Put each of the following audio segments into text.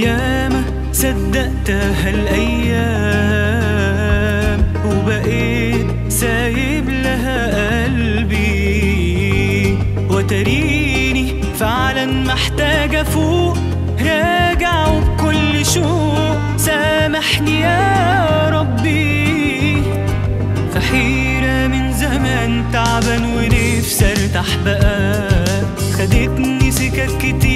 ياما صدقتها الأيام وبقيت سايب لها قلبي. وتريني فعلا محتاج أفوق راجع وبكل شوق. سامحني يا ربي. في حيرة من زمان تعبان ونفسي ارتاح بقى. خدتني سكك كتير.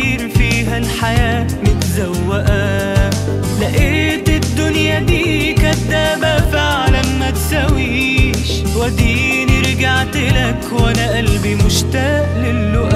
وديني رجعت لك وأنا قلبي مشتاق للقاء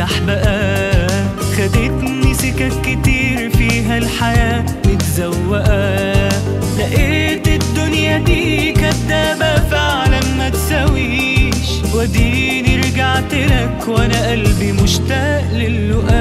ارتاح بقى خدتني سكك كتير فيها الحياة متزوقة. لقيت الدنيا دي كدابة فعلا ما تساويش. وديني رجعت لك وأنا قلبي مشتاق للقاء